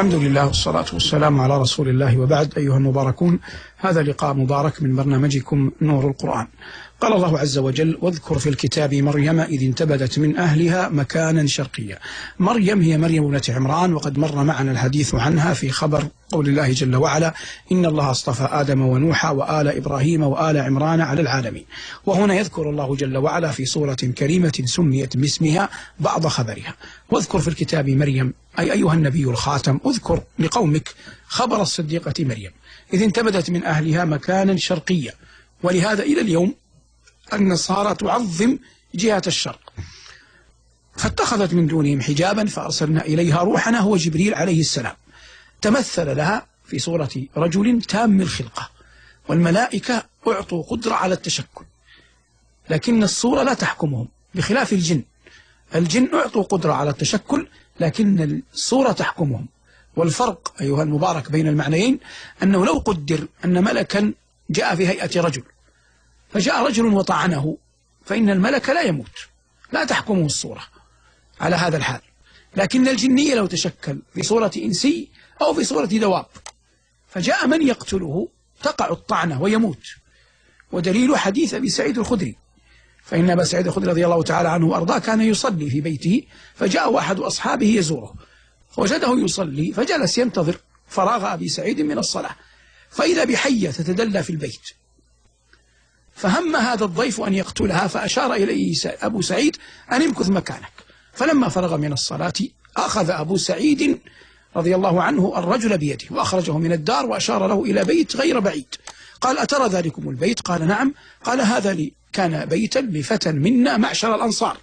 الحمد لله والصلاة والسلام على رسول الله وبعد أيها المباركون. هذا لقاء مبارك من برنامجكم نور القرآن. قال الله عز وجل واذكر في الكتاب مريم إذ انتبذت من أهلها مكانا شرقيا. مريم هي مريم ابنة عمران وقد مر معنا الحديث عنها في خبر قول الله جل وعلا إن الله اصطفى آدم ونوحا وآل إبراهيم وآل عمران على العالمين. وهنا يذكر الله جل وعلا في سورة كريمة سميت باسمها بعض خبرها. واذكر في الكتاب مريم أي أيها النبي الخاتم اذكر لقومك خبر الصديقة مريم إذ انتبذت من أهلها مكانا شرقيا. ولهذا إلى اليوم النصارى تعظم جهة الشرق. فاتخذت من دونهم حجابا فأرسلنا إليها روحنا هو جبريل عليه السلام. تمثل لها في صورة رجل تام الخلقة والملائكة أعطوا قدرة على التشكل لكن الصورة لا تحكمهم بخلاف الجن. الجن أعطوا قدرة على التشكل لكن الصورة تحكمهم. والفرق أيها المبارك بين المعنيين أنه لو قدر أن ملكا جاء في هيئة رجل فجاء رجل وطعنه فإن الملك لا يموت لا تحكمه الصورة على هذا الحال. لكن الجني لو تشكل في صورة إنسي أو في صورة دواب فجاء من يقتله تقع الطعنة ويموت. ودليل حديث أبي سعيد الخدري فإن أبا سعيد الخدري رضي الله تعالى عنه وأرضاه كان يصلي في بيته فجاء أحد أصحابه يزوره. فوجده يصلي فجلس ينتظر فراغ أبي سعيد من الصلاة. فإذا بحية تتدلى في البيت فهم هذا الضيف أن يقتلها فأشار إليه أبو سعيد أن امكث مكانك. فلما فرغ من الصلاة أخذ أبو سعيد رضي الله عنه الرجل بيده وأخرجه من الدار وأشار له إلى بيت غير بعيد. قال أترى ذلكم البيت؟ قال نعم. قال هذا لي كان بيتا لفتى منا معشر الأنصار.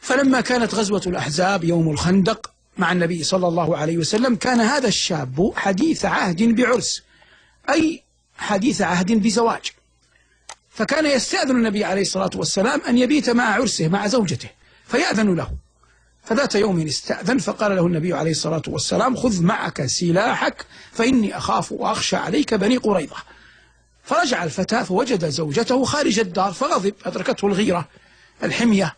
فلما كانت غزوة الأحزاب يوم الخندق مع النبي صلى الله عليه وسلم كان هذا الشاب حديث عهد بعرس أي حديث عهد بزواج. فكان يستأذن النبي عليه الصلاة والسلام أن يبيت مع عرسه مع زوجته فيأذن له. فذات يوم استأذن فقال له النبي عليه الصلاة والسلام خذ معك سلاحك فإني أخاف وأخشى عليك بني قريظة. فرجع الفتى فوجد زوجته خارج الدار فغضب أدركته الغيرة الحمية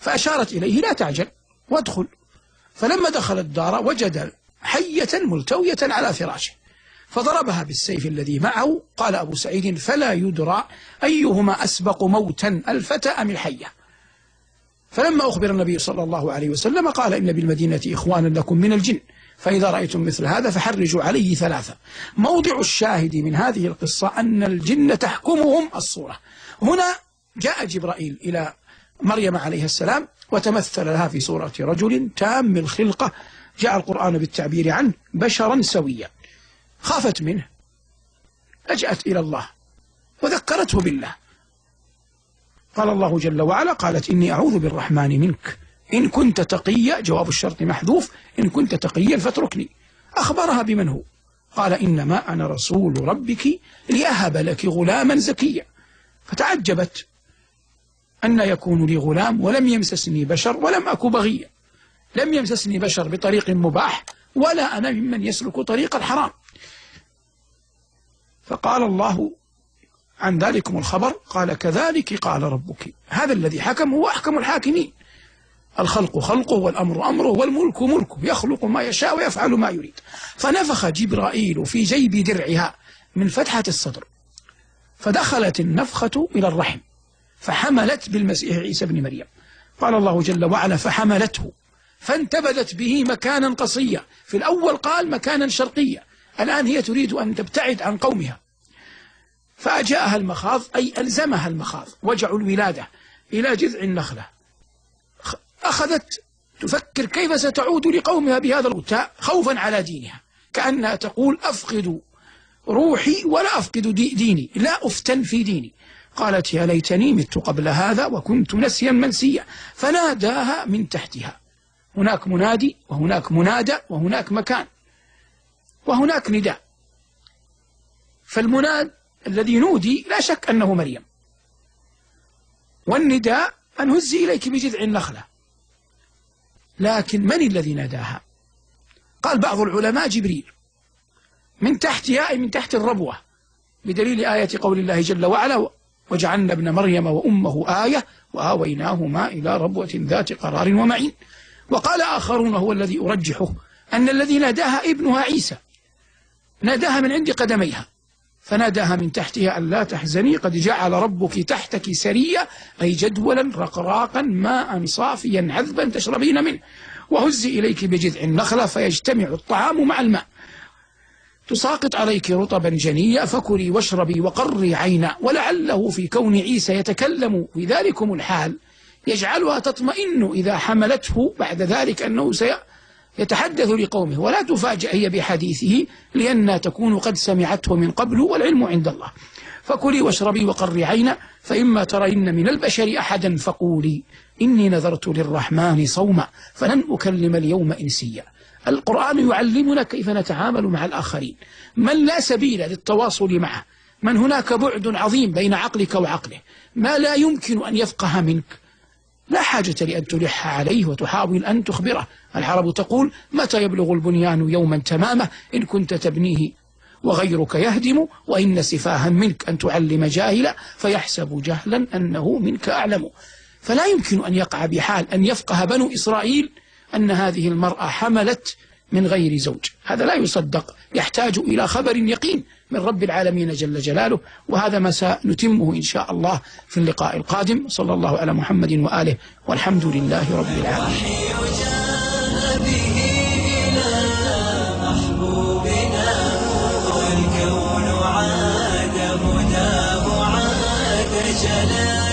فأشارت إليه لا تعجل وادخل. فلما دخل الدار وجد حية ملتوية على فراشه. فضربها بالسيف الذي معه. قال أبو سعيد فلا يدرى أيهما أسبق موتا الفتى أم الحية. فلما أخبر النبي صلى الله عليه وسلم قال إن بالمدينة إخوانا لكم من الجن فإذا رأيتم مثل هذا فحرجوا عليه ثلاثة. موضع الشاهد من هذه القصة أن الجن تحكمهم الصورة. هنا جاء جبرائيل إلى مريم عليه السلام وتمثل لها في صورة رجل تام الخلقة. جاء القرآن بالتعبير عنه بشرا سويا. خافت منه. لجأت إلى الله وذكرته بالله. قال الله جل وعلا قالت إني أعوذ بالرحمن منك. إن كنت تقيا جواب الشرط محذوف إن كنت تقيا فاتركني. أخبرها بمن هو؟ قال إنما أنا رسول ربك لأهب لك غلاما زكيا. فتعجبت أن يكون لي غلام ولم يمسسني بشر ولم أك بغيا لم يمسسني بشر بطريق مباح ولا أنا ممن يسلك طريق الحرام. فقال الله عن ذلكم الخبر قال كذلك قال ربك. هذا الذي حكم هو أحكم الحاكمين. الخلق خلقه والأمر أمره والملك ملكه يخلق ما يشاء ويفعل ما يريد. فنفخ جبرائيل في جيب درعها من فتحة الصدر. فدخلت النفخة إلى الرحم فحملت بالمسيح عيسى بن مريم. قال الله جل وعلا فحملته فانتبذت به مكانا قصيا. في الأول قال مكانا شرقيا. الآن هي تريد أن تبتعد عن قومها. فأجاءها المخاض أي ألزمها المخاض وجع الولادة إلى جذع النخلة. أخذت تفكر كيف ستعود لقومها بهذا الغتاء خوفا على دينها. كأنها تقول أفقد روحي ولا أفقد دي ديني لا أفتن في ديني. قالت يا ليتني مت قبل هذا وكنت نسيا منسيا. فناداها من تحتها. هناك منادي وهناك منادى وهناك مكان وهناك نداء. فالمناد الذي نودي لا شك أنه مريم. والنداء أن هزي إليك بجذع النخلة. لكن من الذي ناداها؟ قال بعض العلماء جبريل. من تحتها أي من تحت الربوة. بدليل آية قول الله جل وعلا وجعلنا ابن مريم وأمه آية وآويناهما إلى ربوة ذات قرار ومعين وقال آخرون هو الذي أرجحه أن الذي ناداها ابنها عيسى. ناداها من عند قدميها. فناداها من تحتها أن لا تحزني قد جعل ربك تحتك سريا أي جدولا رقراقا ماء صافيا عذبا تشربين منه. وهزي إليك بجذع النخلة فيجتمع الطعام مع الماء. تساقط عليك رطبا جنيا فكلي واشربي وقري عينا. ولعله في كون عيسى يتكلم في ذلكم الحال. يجعلها تطمئن إذا حملته بعد ذلك أنه سيتحدث لقومه ولا تفاجأ هي بحديثه لأنها تكون قد سمعته من قبل والعلم عند الله. فكلي واشربي وقري عينا فإما ترين من البشر أحدا فقولي إني نذرت للرحمن صوما فلن أكلم اليوم إنسيا. القرآن يعلمنا كيف نتعامل مع الآخرين. من لا سبيل للتواصل معه من هناك بعد عظيم بين عقلك وعقله ما لا يمكن أن يفقه منك. لا حاجة لأن تلح عليه وتحاول أن تخبره. العرب تقول متى يبلغ البنيان يوما تمامه؟ إن كنت تبنيه. وغيرك يهدم وإن سفاها منك أن تعلم جاهلا فيحسب جهلا أنه منك أعلم. فلا يمكن أن يقع بحال أن يفقه بنو إسرائيل أن هذه المرأة حملت من غير زوج. هذا لا يصدق. يحتاج إلى خبر يقين من رب العالمين جل جلاله. وهذا ما سنتمه إن شاء الله في اللقاء القادم. صلى الله على محمد وآله. والحمد لله رب العالمين. جلال